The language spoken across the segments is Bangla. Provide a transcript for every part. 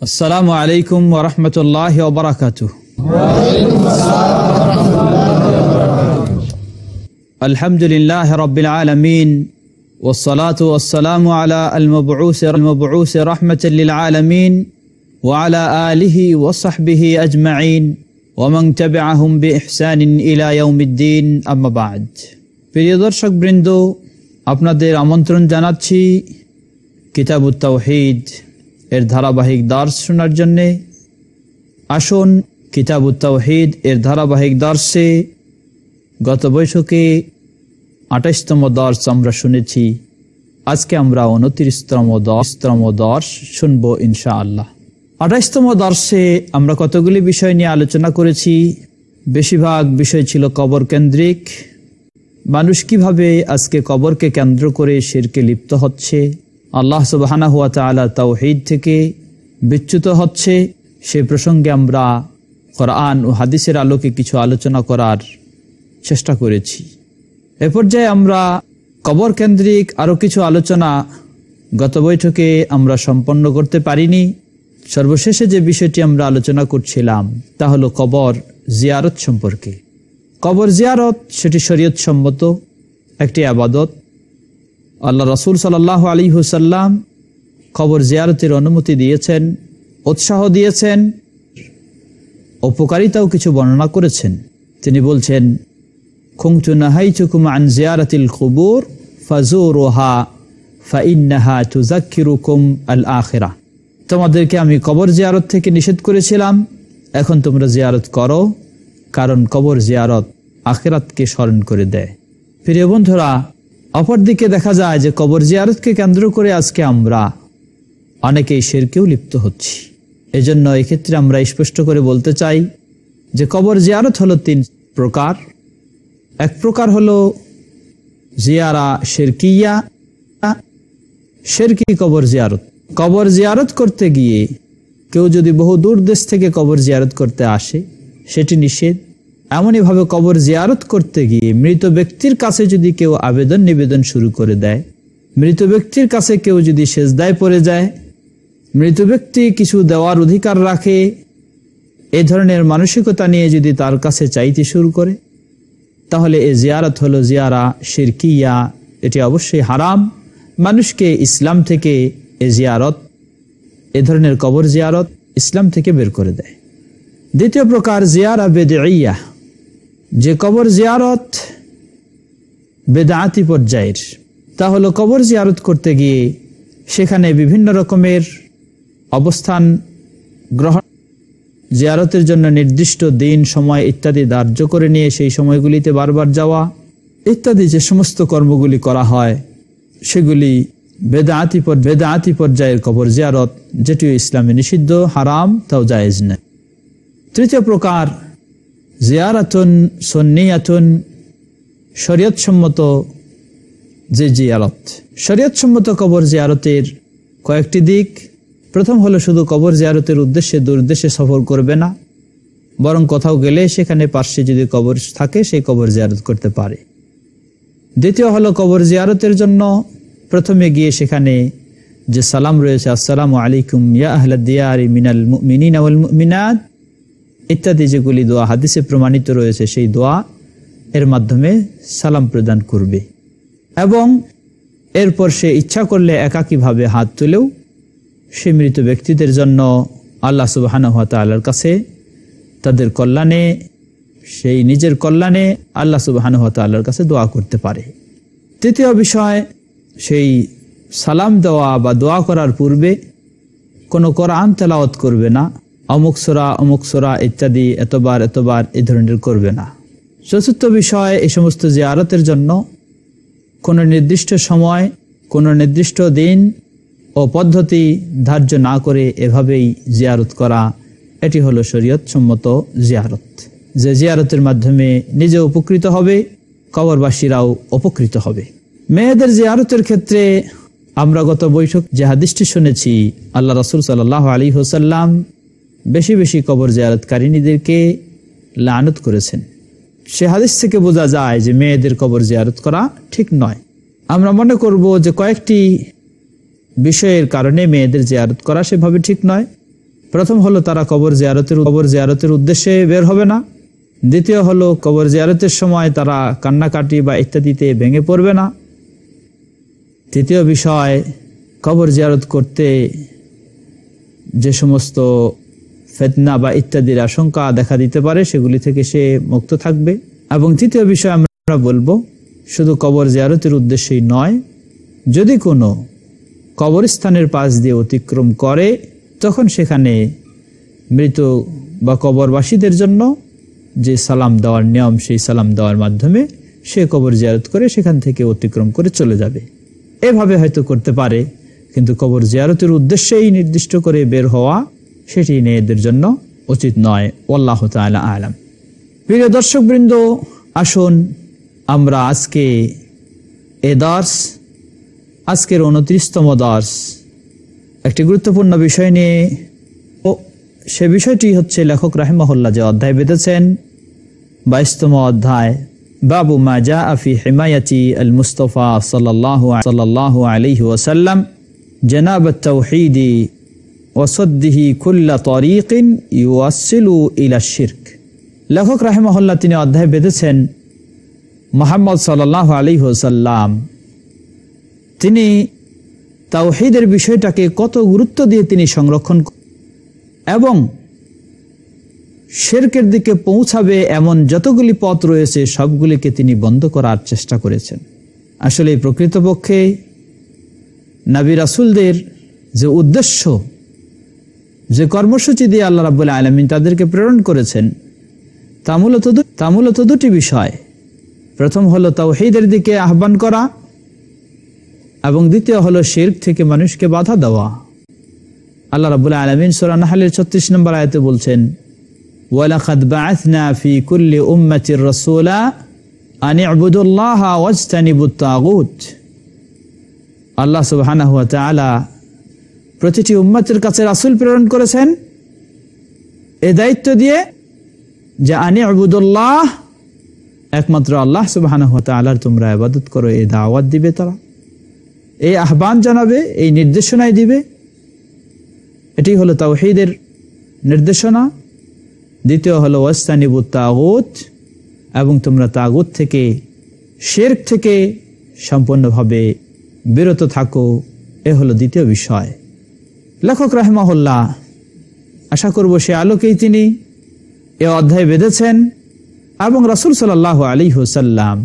আসসালামু আলাইকুম ওরহমতুল্লাহ ওবরাকাত আলহামদুলিল্লাহ রবিল আলমিন والصلاة والسلام على المبعوث المبعوث رحمة للعالمين وعلى آله وصحبه أجمعين ومن تبعهم بإحسان إلى يوم الدين أما بعد প্রিয় দর্শক বৃন্দ আপনাদের আমন্ত্রণ জানাচ্ছি কিতাবুত তাওহিদ এর ধারাবাহিক দার্স শোনার জন্যে আসুন কিতাবুত তাওহিদ এর ধারাবাহিক দার্সে গত বৈঠকে আঠাইশতম দর্শ আমরা শুনেছি। আজকে আমরা উনত্রিশতম দশতম দর্শ শুনব ইনশা আল্লাহ আঠাইশতম দর্শে আমরা কতগুলি বিষয় নিয়ে আলোচনা করেছি? বেশিরভাগ বিষয় ছিল কবর কেন্দ্রিক। মানুষ কীভাবে আজকে কবরকে কেন্দ্র করে শিরকে লিপ্ত হচ্ছে? আল্লাহ সুবাহানা হুয়া তালা তাওহিদ থেকে বিচ্যুত হচ্ছে। সে প্রসঙ্গে আমরা কোরআন ও হাদিসের আলোকে কিছু আলোচনা করার চেষ্টা করেছি। এ পর্যায়ে আমরা কবর কেন্দ্রিক আরও কিছু আলোচনা গত বৈঠকে আমরা সম্পন্ন করতে পারিনি। সর্বশেষে যে বিষয়টি আমরা আলোচনা করছিলাম, তা হলো কবর জিয়ারত সম্পর্কে। কবর জিয়ারত সেটি শরীয়ত সম্মত একটি আবাদত। আল্লাহ রসুল সাল্লাহ আলী হুসাল্লাম কবর জিয়ারতের অনুমতি দিয়েছেন, উৎসাহ দিয়েছেন, উপকারিতাও কিছু বর্ণনা করেছেন। তিনি বলছেন খুংচু নাহাই চুকুম আন জিয়ারাতিল কুবুর ফাজুর ওহা ফাইন্নাহা তুজাক্কিরুকুম আল আখেরা তোমাদেরকে আমি কবর জিয়ারত থেকে নিষেধ করেছিলাম, এখন তোমরা জিয়ারত করো, কারণ কবর জিয়ারত আখেরাতকে স্মরণ করে দেয়। প্রিয় বন্ধুরা অপরদিকে দেখা যায় যে কবর জিয়ারতকে কেন্দ্র করে আজকে আমরা অনেকেই শেরকেও লিপ্ত হচ্ছি। এজন্য এক্ষেত্রে আমরা স্পষ্ট করে বলতে চাই যে কবর জিয়ারত হলো তিন প্রকার। এক প্রকার হলো জিয়ারা শেরকিয়া, শেরকি কবর জিয়ারত। কবর জিয়ারত করতে গিয়ে কেউ যদি বহু দূর দেশ থেকে কবর জিয়ারত করতে আসে, সেটি নিষেধ। এমনইভাবে কবর জিয়ারত করতে গিয়ে মৃত ব্যক্তির কাছে যদি কেউ আবেদন নিবেদন শুরু করে দেয়, মৃত ব্যক্তির কাছে কেউ যদি সেজদায় পড়ে যায়, মৃত ব্যক্তি কিছু দেওয়ার অধিকার রাখে, এ ধরনের মানসিকতা নিয়ে যদি তার কাছে চাইতে শুরু করে, তাহলে এ জিয়ারত হলো জিয়ারা, শিরকিয়া, এটি অবশ্যই হারাম। মানুষকে ইসলাম থেকে এ জিয়ারত, এ ধরনের কবর জিয়ারত ইসলাম থেকে বের করে দেয়। দ্বিতীয় প্রকার জিয়ারা বেদিয়া যে কবর জিয়ারত বেদাতি পর্যায়ের, তা হলো কবর জিয়ারত করতে গিয়ে সেখানে বিভিন্ন রকমের অবস্থান গ্রহণ, জিয়ারতের জন্য নির্দিষ্ট দিন, সময় ইত্যাদি ধার্য করে নিয়ে সেই সময়গুলিতে বারবার যাওয়া ইত্যাদি যে সমস্ত কর্মগুলি করা হয়, সেগুলি বেদাতি বেদাতি পর্যায়ের কবর জিয়ারত, যেটিও ইসলামে নিষিদ্ধ, হারাম, তাও জায়েজ নেয়। তৃতীয় প্রকার জিয়ারাতুন সন্নিয়াতুন শরীয়তসম্মত যে জিয়ারত। শরীয়তসম্মত কবর জিয়ারতের কয়েকটি দিক। প্রথম হলো শুধু কবর জিয়ারতের উদ্দেশ্যে দুর্দেশে সফর করবে না। বরং কোথাও গেলে সেখানে পার্শ্বে যদি কবর থাকে সেই কবর জিয়ারত করতে পারে। দ্বিতীয় হলো কবর জিয়ারতের জন্য প্রথমে গিয়ে সেখানে যে সালাম রয়েছে, আসসালামু আলাইকুম ইয়া আহলাদিয়ারি মিনাল মিনাত ইত্যাদি যেগুলি দোয়া, হাদিসে প্রমাণিত রয়েছে, সেই দোয়া এর মাধ্যমে সালাম প্রদান করবে। এবং এরপর সে ইচ্ছা করলে একাকীভাবে হাত তুলেও সে মৃত ব্যক্তিদের জন্য আল্লাহ সুবাহানুহতালার কাছে তাদের কল্যাণে, সেই নিজের কল্যাণে আল্লাহ সুবাহানুহতাল্লার কাছে দোয়া করতে পারে। তৃতীয় বিষয়, সেই সালাম দেওয়া বা দোয়া করার পূর্বে কোনো কোরআন তেলাওয়াত করবে না। অমুক সোরা অমুক সোরা, ইত্যাদি, এতবার এতবার এই ধরনের করবে না। চতুর্থ বিষয়, এই সমস্ত জিয়ারতের জন্য কোনো নির্দিষ্ট সময়, কোনো নির্দিষ্ট দিন ও পদ্ধতি ধার্য না করে এভাবেই জিয়ারত করা, এটি হলো শরীয়ত সম্মত জিয়ারত। যে জিয়ারতের মাধ্যমে নিজে উপকৃত হবে, কবরবাসীরাও উপকৃত হবে। মেয়েদের জিয়ারতের ক্ষেত্রে আমরা গত বৈঠক যে হাদিসটি শুনেছি, আল্লাহ রসুল সাল্লাহ আলী হোসাল্লাম বেশি বেশি কবর জিয়ারতকারিনীদেরকে লানত করেছেন। সে হাদিস থেকে বোঝা যায় যে মেয়েদের কবর জিয়ারত করা ঠিক নয়। আমরা মনে করব যে কয়েকটি বিষয়ের কারণে মেয়েদের জিয়ারত করা সেভাবে ঠিক নয়। প্রথম হলো তারা কবর জিয়ারতের কবর জিয়ারতের উদ্দেশ্যে বের হবে না। দ্বিতীয় হলো কবর জিয়ারতের সময় তারা কান্নাকাটি বা ইত্যাদিতে ভেঙে পড়বে না। তৃতীয় বিষয়, কবর জিয়ারত করতে যে সমস্ত ফেতনা বা ইত্যাদির আশঙ্কা দেখা দিতে পারে, সেগুলি থেকে সে মুক্ত থাকবে। এবং তৃতীয় বিষয় আমরা বলব, শুধু কবর জিয়ারতের উদ্দেশ্যেই নয়, যদি কোনো কবরস্থানের পাশ দিয়ে অতিক্রম করে, তখন সেখানে মৃত বা কবরবাসীদের জন্য যে সালাম দেওয়ার নিয়ম, সেই সালাম দেওয়ার মাধ্যমে সে কবর জিয়ারত করে সেখান থেকে অতিক্রম করে চলে যাবে। এভাবে হয়তো করতে পারে, কিন্তু কবর জিয়ারতের উদ্দেশ্যেই নির্দিষ্ট করে বের হওয়া সেটি মেয়েদের জন্য উচিত নয়। আল্লাহ তালা আলাম। প্রিয় দর্শকবৃন্দ, আসুন আমরা আজকে এ দাস আজকের উনত্রিশতম দাস একটি গুরুত্বপূর্ণ বিষয় নিয়ে ও সে বিষয়টি হচ্ছে লেখক রাহেমহল্লা যে অধ্যায় বেঁধেছেন, বাইশতম অধ্যায়, বাবু মা জা আফি হেমায়াতি আল মুস্তফা সাল্লাহ সাল্লাহ আলিহি ওসাল্লাম জনাব ওসদ্দিহি কুল্লা তরিকিন ইউসিলু ইলা শির্ক। লেখক রাহেমহল্লা তিনি অধ্যায় বেঁধেছেন, মোহাম্মদ সাল্লাহ আলী হোসাল্লাম তিনি তাওহিদের বিষয়টাকে কত গুরুত্ব দিয়ে তিনি সংরক্ষণ এবং শেরকের দিকে পৌঁছাবে এমন যতগুলি পথ রয়েছে, সবগুলিকে তিনি বন্ধ করার চেষ্টা করেছেন। আসলে প্রকৃতপক্ষে নাবি রাসুলদের যে উদ্দেশ্য যে কর্মসূচি দিয়ে আল্লাহ রাবুল্লাহ আলমিন তাদেরকে প্রেরণ করেছেন, তা মূলত তা মূলত দুটি বিষয়। প্রথম হলো তাওহিদের দিকে আহ্বান করা এবং দ্বিতীয় হলো শির্ক থেকে মানুষকে বাধা দেওয়া। আল্লাহ রাবুল্লাহ আলমিন সোরানাহালের ছত্রিশ নম্বর আয়তে বলছেন আল্লাহ তাআলা প্রতিটি উম্মতের কাছে রাসূল প্রেরণ করেছেন। এ দায়িত্ব দিয়ে যে আনি আবুদুল্লাহ, একমাত্র আল্লাহ ওয়া তাআলার তোমরা ইবাদত করো, এই দাওয়াত দিবে তারা। এই আহ্বান জানাবে, এই নির্দেশনায় দিবে। এটি হলো তাওহীদের নির্দেশনা। দ্বিতীয় হলো ওয়াস্তানিবু তাগুত, এবং তোমরা তাগুত থেকে শেরক থেকে সম্পূর্ণভাবে বিরত থাকো। এ হলো দ্বিতীয় বিষয়। লেখক রাহমাহুল্লাহ, আশা করব সে আলোকেই তিনি এ অধ্যায় বেঁধেছেন এবং রাসুল সাল আলী হুসাল্লাম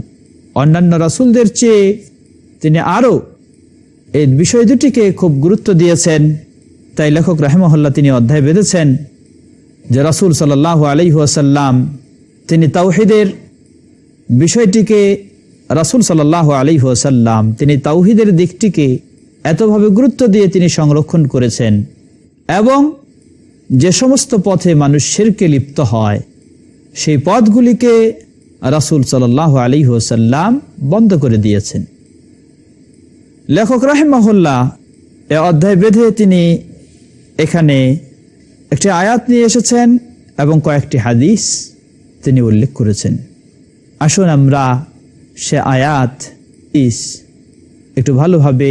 অন্যান্য রাসুলদের চেয়ে তিনি আরও এই বিষয় দুটিকে খুব গুরুত্ব দিয়েছেন। তাই লেখক রাহেমহল্লা তিনি অধ্যায় বেঁধেছেন যে রাসুল সাল্লাহ আলী হুসাল্লাম তিনি তাওহিদের বিষয়টিকে, রাসুল সাল্লাহ আলী হুসাল্লাম তিনি তাওহিদের দিকটিকে এতভাবে গুরুত্ব দিয়ে তিনি সংরক্ষণ করেছেন এবং যে সমস্ত পথে মানুষ শিরকে লিপ্ত হয়, সেই পথগুলিকে রাসুল সাল্লাহ আলী হুসাল্লাম বন্ধ করে দিয়েছেন। লেখক রাহেমাহুল্লাহ এ অধ্যায় বেঁধে তিনি এখানে একটি আয়াত নিয়ে এসেছেন এবং কয়েকটি হাদিস তিনি উল্লেখ করেছেন। আসুন আমরা সে আয়াত ইস একটু ভালোভাবে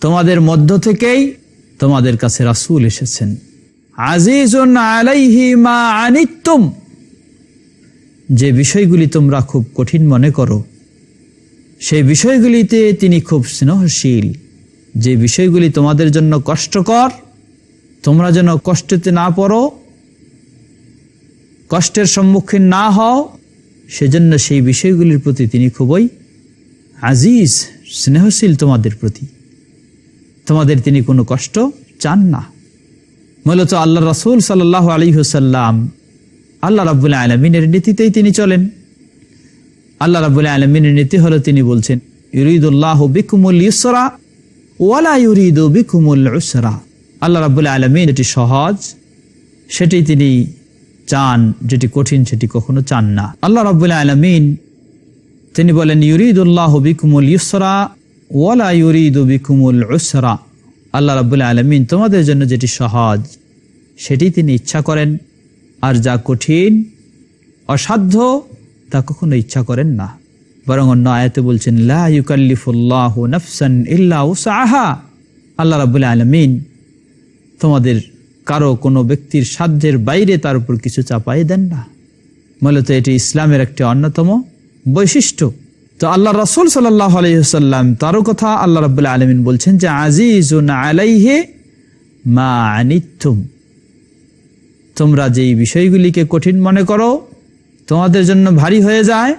তোমাদের মধ্য থেকেই তোমাদের কাছে রাসূল এসেছেন। আজিজুন আলাইহি মা আনিত্তুম। যে বিষয়গুলি তোমরা খুব কঠিন মনে করো, সেই বিষয়গুলিতে তিনি খুব স্নেহশীল। যে বিষয়গুলি তোমাদের জন্য কষ্টকর, তোমরা যেন কষ্টতে না পড়ো, কষ্টের সম্মুখীন না হও, সেজন্য সেই বিষয়গুলির প্রতি তিনি খুবই আজিজ, স্নেহশীল তোমাদের প্রতি। তোমাদের তিনি কোনো কষ্ট চান না। মূলত আল্লাহ রসুল সাল্লাহ আলী হুসাল্লাম আল্লাহ রাবুল্লাহ আলমিনের নীতিতেই তিনি চলেন। আল্লাহ রাবুল্লাহ আলমিনের নীতি হলো তিনি বলছেন, ইউরিদুল্লাহ বিকুমুল ইসরা ওয়ালা ইউরিদু বিকুমুল উসরা। আল্লাহ রাবুল্লাহ আলমিন এটি সহজ, সেটি তিনি চান, যেটি কঠিন সেটি কখনো চান না। আল্লাহ রাবুল্লাহ আলমিন তিনি বলেন, ইউরিদুল্লাহ বিকুমুল ইউসরা ওয়ালা ইউরিদ বিকুমুল উসরা আল্লাহ রাবুল্লাহ আলমিন তোমাদের জন্য যেটি সহজ, সেটি তিনি ইচ্ছা করেন। আর যা কঠিন, অসাধ্য, তা কখনো ইচ্ছা করেন না। বরং অন্য আয়াতে বলছেন, লা ইউকাল্লিফুল্লাহ নফসান ইল্লা উসাহা আল্লাহ রাবুল্লাহ আলমিন তোমাদের কারও কোনো ব্যক্তির সাধ্যের বাইরে তার উপর কিছু চাপাই দেন না। মূলত এটি ইসলামের একটি অন্যতম বৈশিষ্ট্য। তো আল্লাহ রসুল আলহিহাল্লাম তারও কথা আল্লাহ রবুল্লাহ আলমিন বলছেন যে, আজিজুন আলাইহে মা তোমরা যেই বিষয়গুলিকে কঠিন মনে করো, তোমাদের জন্য ভারী হয়ে যায়,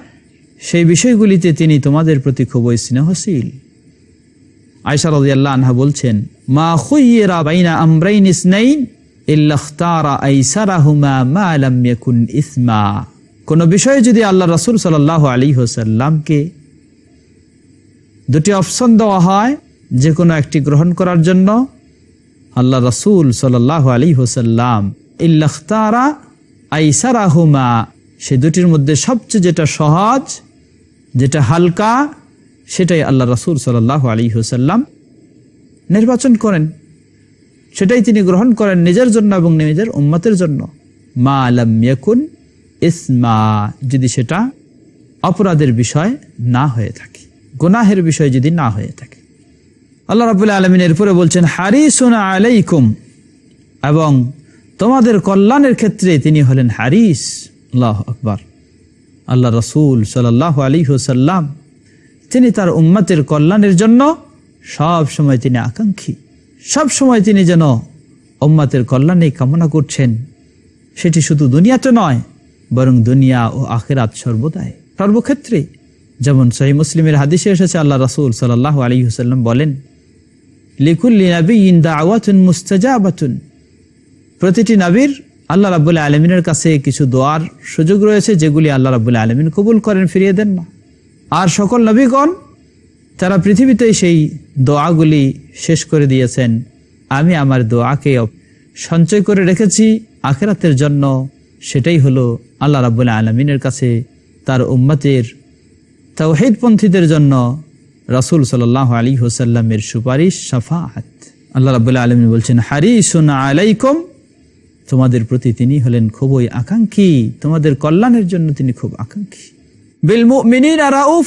সেই বিষয়গুলিতে তিনি তোমাদের প্রতি খুবই স্নেহশীল। আয়সা রাজি আল্লাহ আনহা বলছেন, মা খুইয়েরা বাইনা আমরাইন ইসনাইন ইল্লাখতারা আইসারাহুমা মা লাম ইয়াকুন ইসমা। কোন বিষয়ে যদি আল্লাহ রাসূল সাল্লাল্লাহু আলাইহি ওয়াসাল্লামকে দুটি অপশন দেওয়া হয়, যে কোনো একটি গ্রহণ করার জন্য, আল্লাহ রাসূল সাল্লাল্লাহু আলাইহি ওয়াসাল্লাম ইল্লাখতারা আইসারাহুমা সে দুটির মধ্যে সবচেয়ে যেটা সহজ, যেটা হালকা, সেটাই আল্লাহ রাসুল সাল্লাহ আলী হোসাল্লাম নির্বাচন করেন। সেটাই তিনি গ্রহণ করেন নিজের জন্য এবং নিজের উম্মতের জন্য। মা আলম ইয়াকুন ইসমা যদি সেটা অপরাধের বিষয় না হয়ে থাকে, গুনাহের বিষয় যদি না হয়ে থাকে। আল্লাহ রাবুল্লাহ আলমিন এরপরে বলছেন, হারিসুনা আলাইকুম। এবং তোমাদের কল্যাণের ক্ষেত্রে তিনি হলেন হারিস। আল্লাহ আকবর। আল্লাহ রসুল সাল্লাহ আলী হুসাল্লাম তিনি তার উম্মাতের কল্যাণের জন্য সব সময় তিনি আকাঙ্ক্ষী। সব সময় তিনি যেন উম্মাতের কল্যাণেই কামনা করছেন। সেটি শুধু দুনিয়াতে নয় বরং দুনিয়া ও আখেরাত সর্বদাই। সর্বক্ষেত্রে, যেমন সহি মুসলিমের হাদিসে এসেছে, আল্লাহ রসুল সাল্লাহ আলী হুসাল্লাম বলেন, লিকুল্লি নবী ইন্দা আওয়াতুন মুস্তাজাবাতুন। প্রতিটি নবীর আল্লাহ রাবুল্লাহ আলমিনের কাছে কিছু দোয়ার সুযোগ রয়েছে, যেগুলি আল্লাহ রাবুল্লাহ আলমিন কবুল করেন, ফিরিয়ে দেন না। আর সকল নবীগণ, তারা পৃথিবীতেই সেই দোয়াগুলি শেষ করে দিয়েছেন, আমি আমার দোয়াকে সঞ্চয় করে রেখেছি, আখেরাতের জন্য সেটাই হলো আল্লাহ রাবুল্লাহ আলমিনের কাছে তার উম্মতের তাওহিদপন্থীদের জন্য রাসুল সাল্লাহ আলী হোসাল্লামের সুপারিশ সাফাহাত। আল্লাহ রাবুল্লাহ আলমিন বলছেন হারি সোনা আলাইকুম। তোমাদের প্রতি তিনি হলেন খুবই আকাঙ্ক্ষী। তোমাদের কল্যাণের জন্য তিনি খুব আকাঙ্ক্ষী। বিল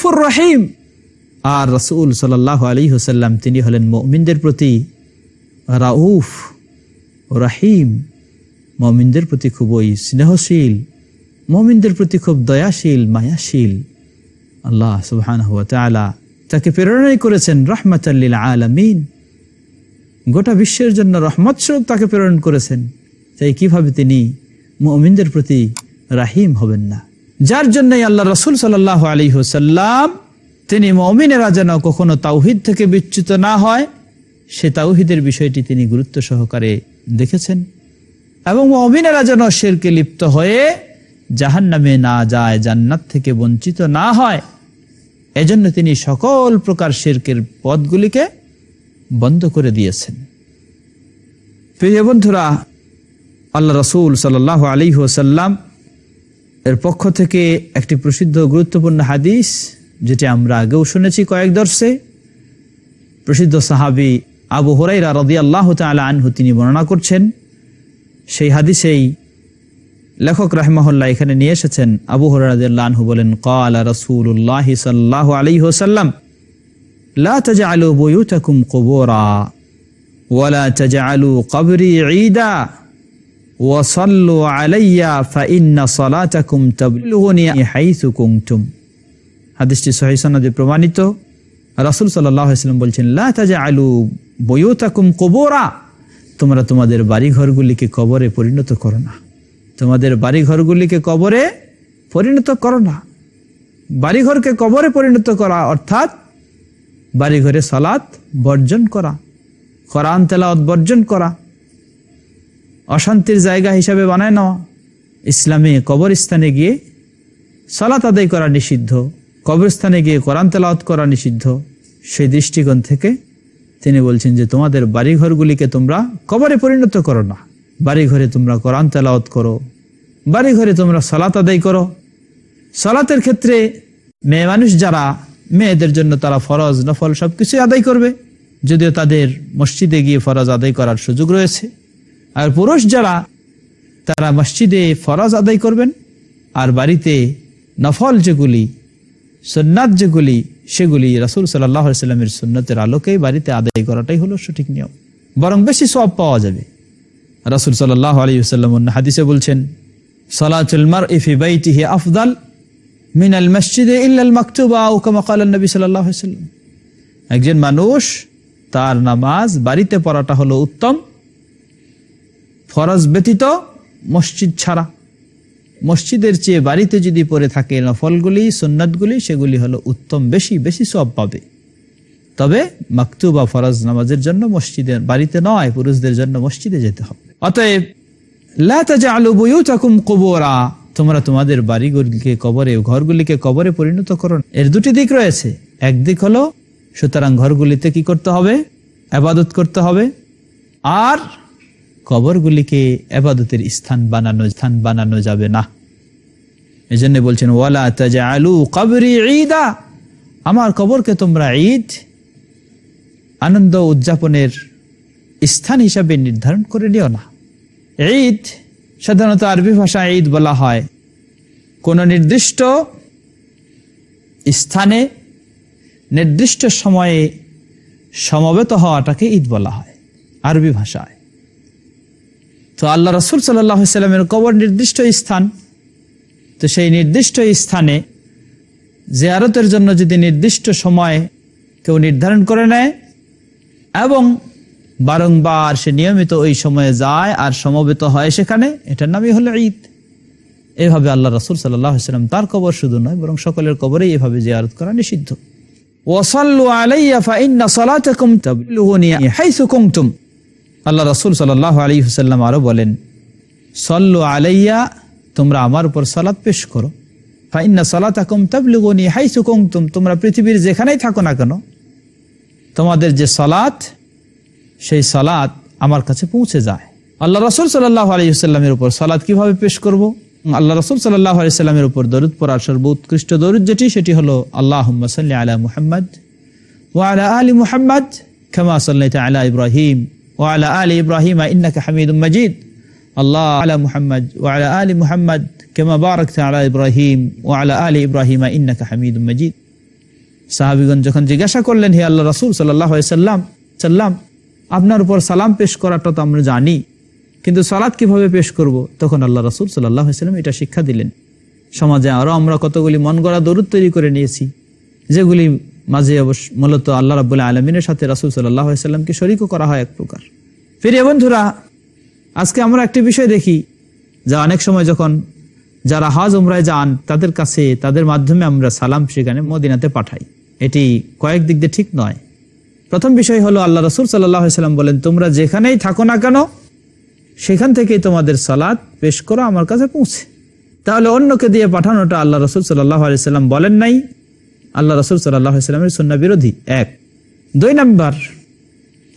রহিম। আর রসুল সাল্লাহ আলী হোসাল্লাম তিনি হলেন মমিনদের প্রতি রাউফ, রাহিম। মমিনদের প্রতি খুবই স্নেহশীল, মমিনদের প্রতি খুব দয়াশীল, মায়াশীল। আল্লাহ সুবহান তাকে প্রেরণাই করেছেন রহমতাল্লিল আলমিন। গোটা বিশ্বের জন্য রহমত স্বরূপ তাকে প্রেরণ করেছেন। তাই কীভাবে তিনি মমিনদের প্রতি রাহিম হবেন না? যার জন্যই আল্লাহ রসুল সাল্লাহ আলী হুসাল্লাম তিনি মমিনেরা যেন কখনো তাওহিদ থেকে বিচ্যুত না হয়। সে তাওহিদের বিষয়টি তিনি গুরুত্ব সহকারে দেখেছেন। এবং মমিনেরা যেন শেরকে লিপ্ত হয়ে জাহান নামে না যায়, জান্নাত থেকে বঞ্চিত না হয়। এজন্য তিনি সকল প্রকার শেরকের পদগুলিকে বন্ধ করে দিয়েছেন। প্রিয় বন্ধুরা, আল্লাহ রসুল সাল্লাহ আলী ওসাল্লাম এর পক্ষ থেকে একটি প্রসিদ্ধ গুরুত্বপূর্ণ হাদিস, যেটি আমরা আগেও শুনেছি কয়েক দর্শে। প্রসিদ্ধ সাহাবি আবু হরাইরা রদি আল্লাহ তালা আনহু তিনি বর্ণনা করছেন সেই হাদিসেই লেখক রাহমাহুল্লাহ এখানে নিয়ে এসেছেন। আবু আনহু বলেন কালা রসুল্লাহ সাল্লাহ আলী হোসাল্লাম লা তাজআলু বুয়ুতাকুম কুবুরা, ওয়ালা তাজআলু কবরি ঈদা ওয়াসাল্লু আলাইয়া ফাইন্না সালাতাকুম তাবলুগুনি হাইসু কুনতুম। হাদিসটি সনদে প্রমাণিত। রাসূল সাল্লাল্লাহু আলাইহি বলছেন, লা তাজআলু বুয়ুতাকুম কুবুরা তোমরা তোমাদের বাড়িঘরগুলিকে কবরে পরিণত করো না। তোমাদের বাড়িঘরগুলিকে কবরে পরিণত করো না। বাড়িঘরকে কবরে পরিণত করা অর্থাৎ বাড়িঘরে সালাত বর্জন করা, কোরআন তেলাওয়াত বর্জন করা, অশান্তির জায়গা হিসাবে বানায় নেওয়া, ইসলামে কবরস্থানে গিয়ে সালাত আদায় করা নিষিদ্ধ, কবরস্থানে গিয়ে কোরআন তেলাওয়াত করা নিষিদ্ধ, সেই দৃষ্টিকোণ থেকে তিনি বলছেন যে, তোমাদের বাড়িঘরগুলিকে তোমরা কবরে পরিণত করো না। বাড়িঘরে তোমরা কোরআন তেলাওত করো। বাড়ি ঘরে তোমরা সালাত আদায় করো। সালাতের ক্ষেত্রে মেয়ে মানুষ যারা, মেয়েদের জন্য তারা ফরজ, নফল সবকিছু আদায় করবে। যদিও তাদের মসজিদে গিয়ে ফরজ আদায় করার সুযোগ রয়েছে। আর পুরুষ যারা, তারা মসজিদে ফরজ আদায় করবেন। আর বাড়িতে নফল যেগুলি সন্ন্যাত যেগুলি সেগুলি রাসুল সাল্লাহ সাল্লামের সুন্নতের আলোকেই বাড়িতে আদায় করাটাই হলো সঠিক নিয়ম। বরং বেশি সব পাওয়া যাবে। রাসুল সাল্লাহ আলী সাল্লাম হাদিসে বলছেন সলাচুল মার ইফি বাইতিহি আফদাল মিনাল মসজিদে ইল্লাল মাকতুবা আও কামা ক্বালা নবী সাল্লাল্লাহু সাল্লাম। একজন মানুষ তার নামাজ বাড়িতে পড়াটা হলো উত্তম, ফরজ ব্যতীত মসজিদ ছাড়া। মসজিদের চেয়ে বাড়িতে যদি পড়ে থাকে নফলগুলি, সুন্নাতগুলি, সেগুলি হলো উত্তম, বেশি বেশি সব পাবে। তবে মাকতুবা ফরজ নামাজের জন্য মসজিদে বাড়িতে নয়, পুরুষদের জন্য মসজিদে যেতে হবে। অতএব কুবুরা, তোমরা তোমাদের বাড়িগুলিকে কবরে, ঘরগুলিকে কবরে পরিণত করো এর দুটি দিক রয়েছে। একদিক হলো, সুতরাং ঘরগুলিতে কি করতে হবে? আবাদত করতে হবে। আর কবরগুলিকে আবাদতের স্থান বানানো স্থান বানানো যাবে না। এই জন্য বলছেন, ওয়ালা তাজা আলু কবরি ঈদা। আমার কবরকে তোমরা ঈদ, আনন্দ উদযাপনের স্থান হিসাবে নির্ধারণ করে নিও না। ঈদ সাধারণত আরবি ভাষায় ঈদ বলা হয়। কোন নির্দিষ্ট স্থানে, নির্দিষ্ট সময়ে সমবেত হওয়াটাকে ঈদ বলা হয় আরবি ভাষায়। তো আল্লাহ রসুল সাল্লামের কবর নির্দিষ্ট স্থান, তো সেই নির্দিষ্ট স্থানে জিয়ারতের জন্য যদি নির্দিষ্ট সময় কেউ নির্ধারণ করে নেয় এবং বারংবার সে নিয়মিত ওই সময়ে যায় আর সমবেত হয় সেখানে, এটার নামই হলো ঈদ। এভাবে আল্লাহ রসুল সাল্লাম তার কবর শুধু নয়, বরং সকলের কবরেই এভাবে জিয়ারত করা নিষিদ্ধ। ওয়াসাল্লু আলাইয়া ফাইন্না সালাতাকুম তাবলুগুনি হাইসু কুনতুম আল্লাহ রসুল সাল্লাহ আলী হুসাল্লাম আরও বলেন, সল্লু আলাইয়া, তোমরা আমার উপর সালাত পেশ করো। ফাইন্না সালাতাকুম তাবলুগুনি হাইসু কুনতুম, তোমরা পৃথিবীর যেখানেই থাকো না কেন, তোমাদের যে সালাত, সেই সালাত আমার কাছে পৌঁছে যায়। আল্লাহ রসুল সাল্লাহ আলহিসাল্লামের উপর সালাদ কীভাবে পেশ করব? আল্লাহ রসুল সাল্লাহ আলাইস্লামের উপর দরুদ পড়ার সর্বোৎকৃষ্ট দরুদ যেটি, সেটি হলো আল্লাহ সাল্লি আলা মুহাম্মদ ও আলা আলী মুহাম্মদ ক্ষমা সাল্লাহ আলা ইব্রাহিম। ও আলা ইব্রাহিম ইন্নাকা হামিদ মজিদ আল্লাহ আলা মুহাম্মদ ও আলা মুহাম্মদ কেমা বারক আলা ইব্রাহিম আলা ইব্রাহিম ইন্নাকা হামিদ মজিদ সাহাবিগণ যখন জিজ্ঞাসা করলেন, হে আল্লাহ রসুল সাল্লাম সাল্লাম, আপনার উপর সালাম পেশ করাটা তো আমরা জানি, কিন্তু সালাদ কীভাবে পেশ করব? তখন আল্লাহ রসুল সাল্লাম এটা শিক্ষা দিলেন। সমাজে আরও আমরা কতগুলি মন গড়া দরুদ তৈরি করে নিয়েছি, যেগুলি মাঝে অবশ্য মূলত আল্লাহ রাবুল্লাহ আলমিনের সাথে রাসুল সাল্লাহামকে শরিকও করা হয় এক প্রকার। ফিরে বন্ধুরা, আজকে আমরা একটি বিষয় দেখি যা অনেক সময় যখন যারা হজ উমরায় যান, তাদের কাছে, তাদের মাধ্যমে আমরা সালাম সেখানে মদিনাতে পাঠাই। এটি কয়েক দিক দিয়ে ঠিক নয়। প্রথম বিষয় হলো, আল্লাহ রসুল সাল্লাম বলেন, তোমরা যেখানেই থাকো না কেন, সেখান থেকেই তোমাদের সালাদ পেশ করো, আমার কাছে পৌঁছে। তাহলে অন্যকে দিয়ে পাঠানোটা আল্লাহ রসুল সাল্লাহ আলাইসাল্লাম বলেন নাই। আল্লাহ রসুল সাল্লামের সন্না বিরোধী। এক। দুই নাম্বার,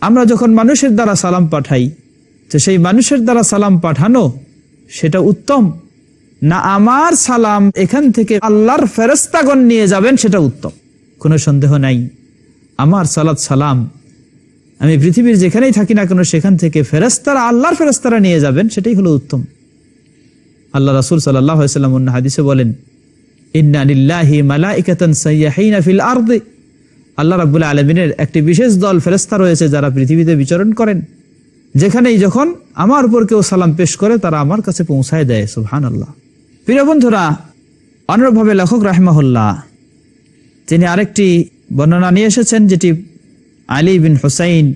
আমরা যখন মানুষের দ্বারা সালাম পাঠাই, তো সেই মানুষের দ্বারা সালাম পাঠানো সেটা উত্তম? না আমার সালাম এখান থেকে আল্লাহর ফেরস্তাগণ নিয়ে যাবেন সেটা উত্তম? কোনো সন্দেহ নাই। আমার সালাদ সালাম, আমি পৃথিবীর যেখানেই থাকি না কেন সেখান থেকে ফেরস্তারা আল্লাহর ফেরস্তারা নিয়ে যাবেন, সেটাই হলো উত্তম। আল্লাহ রাসুল সাল্লাম হাদিসে বলেন আল্লাহ রাবুল্লাহ আলমিনের একটি বিশেষ দল ফেরস্তা রয়েছে যারা পৃথিবীতে বিচরণ করেন। যেখানেই যখন আমার উপর কেউ সালাম পেশ করে, তারা আমার কাছে পৌঁছায় দেয় সুহান আল্লাহ প্রিয় বন্ধুরা লেখক রাহমাহুল্লাহ, তিনি আরেকটি বর্ণনা নিয়ে এসেছেন, যেটি আলী বিন হুসাইন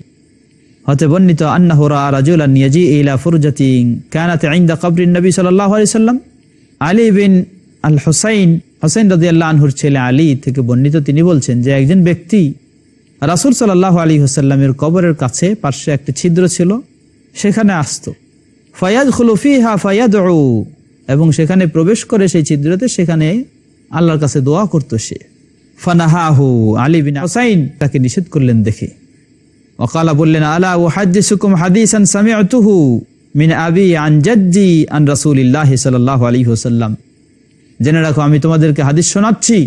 হতে বর্ণিত আন্নাহুরা রাজুলান ইয়াজি ইলা ফুরজাতিন কানাতে আইন্দা কবরিন নবী সাল্লাল্লাহু আলাইহি সাল্লাম। আলী বিন আল হোসাইন, হুসাইন রাদিয়াল্লাহু আনহুর ছেলে আলী থেকে বর্ণিত, তিনি বলছেন যে একজন ব্যক্তি রাসূল সাল্লাল্লাহু আলাইহি ওয়াসাল্লামের কবরের কাছে পার্শ্বে একটি ছিদ্র ছিল, সেখানে আসত। আসতো ফায়াদ খুলুফিহা ফায়াদউ। এবং সেখানে প্রবেশ করে সেই ছিদ্রতে সেখানে আল্লাহর কাছে দোয়া করতো সে। ফানাহাহু, আলী বিন হোসাইন তাকে নিষেধ করলেন দেখে। ওকালা বললেন, আলা ও হাদিসুকুম হাদিসান সামিআতুহু মিন আবি আন জাজ্জি আন রাসূলিল্লাহ সাল্লাল্লাহু আলাইহি ওয়াসাল্লাম। জেনে রাখো, আমি তোমাদেরকে হাদিস শোনাচ্ছি।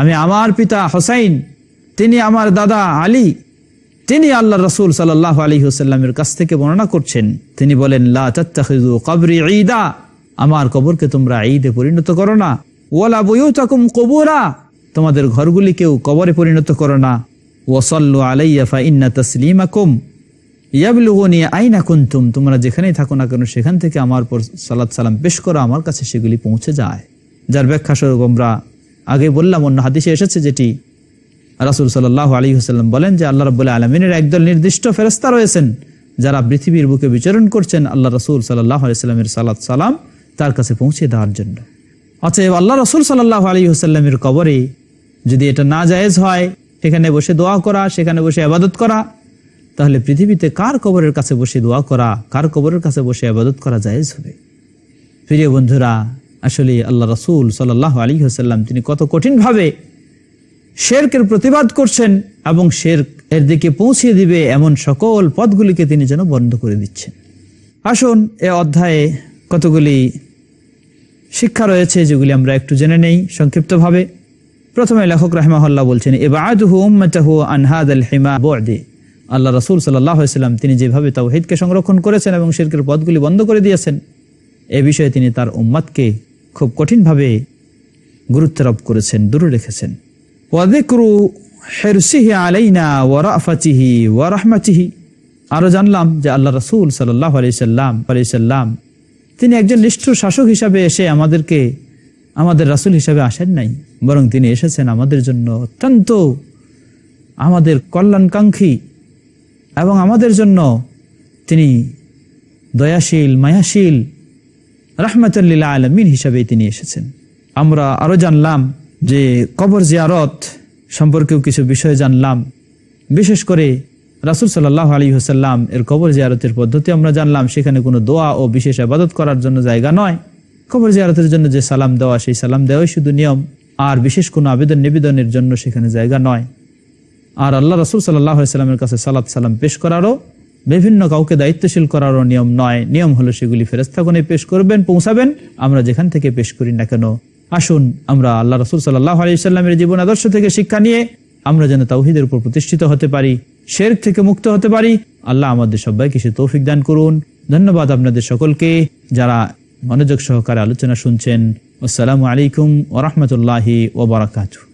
আমি আমার পিতা হোসাইন, তিনি আমার দাদা আলী, তিনি আল্লাহ রসুল সাল্লাহ আলী হুসাল্লামের কাছ থেকে বর্ণনা করছেন। তিনি বলেন, লা কবরি ঈদা, আমার কবরকে তোমরা ঈদে পরিণত করো না। ওয়ালা বুয়ুতাকুম কবুরা, তোমাদের ঘরগুলিকেও কবরে পরিণত করো না। ওয়াসাল্লু আলাইয়া ফা ইন্না তাসলিমাকুম তোমরা যেখানেই থাকো না কেন, সেখান থেকে আমার পর সালাত সালাম পেশ করো, আমার কাছে সেগুলি পৌঁছে যায়। যার ব্যাখ্যা স্বরূপ আমরা আগে বললাম, অন্য হাদিসে এসেছে যেটি রাসুল সাল্লাহ আলী হুসাল্লাম বলেন যে আল্লাহ রবাহ আলমিনের একদল নির্দিষ্ট ফেরস্তা রয়েছেন যারা পৃথিবীর বুকে বিচরণ করছেন আল্লাহ রসুল সাল্লাহ আলাইস্লামের সালাত সালাম তার কাছে পৌঁছে দেওয়ার জন্য। অতএব আল্লাহ রসুল সাল্লাহ আলী হুসাল্লামের কবরে যদি এটা না জায়েজ হয়, সেখানে বসে দোয়া করা, সেখানে বসে আবাদত করা, তাহলে পৃথিবীতে কার কবরের কাছে বসে দোয়া করা, কার কবরের কাছে বসে আবাদত করা জায়েজ হবে? প্রিয় বন্ধুরা আসলে আল্লাহ রসুল সাল্লাহ আলী হাসাল্লাম তিনি কত কঠিনভাবে শেরকের প্রতিবাদ করছেন এবং শের এর দিকে পৌঁছিয়ে দিবে এমন সকল পদগুলিকে তিনি যেন বন্ধ করে দিচ্ছেন। আসুন এ অধ্যায়ে কতগুলি শিক্ষা রয়েছে যেগুলি আমরা একটু জেনে নেই সংক্ষিপ্তভাবে। প্রথমে লেখক রাহমাহল্লা বলছেন বর্দে আল্লাহ রসুল সাল্লাম তিনি যেভাবে তাও তাওহিদকে সংরক্ষণ করেছেন এবং শিরকের পদগুলি বন্ধ করে দিয়েছেন, এ বিষয়ে তিনি তার উম্মাদকে খুব কঠিনভাবে গুরুত্বারোপ করেছেন, দূরে রেখেছেন। ওয়াদিকরু হেরসিহি আলাইনা ওয়ারাফাচিহি ওয়ারাহমাচিহি আরও জানলাম যে আল্লাহ রসুল সাল্লাহ আলি সাল্লাম, তিনি একজন নিষ্ঠুর শাসক হিসাবে এসে আমাদেরকে, আমাদের রাসুল হিসাবে আসেন নাই, বরং তিনি এসেছেন আমাদের জন্য অত্যন্ত আমাদের কল্যাণকাঙ্ক্ষী এবং আমাদের জন্য তিনি দয়াশীল, মায়াশীল রাহমাতুল্লিল্লা আলমিন হিসাবে তিনি এসেছেন। আমরা আরও জানলাম যে কবর জিয়ারত সম্পর্কেও কিছু বিষয় জানলাম। বিশেষ করে রাসুল সাল্লাহ আলী হোসাল্লাম এর কবর জিয়ারতের পদ্ধতি আমরা জানলাম, সেখানে কোনো দোয়া ও বিশেষ আবাদত করার জন্য জায়গা নয়। কবর জিয়ারতের জন্য যে সালাম দেওয়া, সেই সালাম দেওয়াই শুধু নিয়ম, আর বিশেষ কোনো আবেদন নিবেদনের জন্য সেখানে জায়গা নয়। আর আল্লাহ রসুল সাল্লাহ সাল্লামের কাছে সালাত সালাম পেশ করারও বিভিন্ন কাউকে দায়িত্বশীল করারও নিয়ম নয়। নিয়ম হলো সেগুলি ফেরস্তাগনে পেশ করবেন, পৌঁছাবেন। আমরা যেখান থেকে পেশ করি না কেন, আসুন আমরা আল্লাহ রসুল সাল্লাহ জীবন আদর্শ থেকে শিক্ষা নিয়ে আমরা যেন তাওহিদের উপর প্রতিষ্ঠিত হতে পারি শের থেকে মুক্ত হতে পারি। আল্লাহ আমাদের সবাইকে সে তৌফিক দান করুন। ধন্যবাদ আপনাদের সকলকে যারা মনোযোগ সহকারে আলোচনা শুনছেন। আসসালামু আলাইকুম ওরহমতুল্লাহি ওবরাকাতু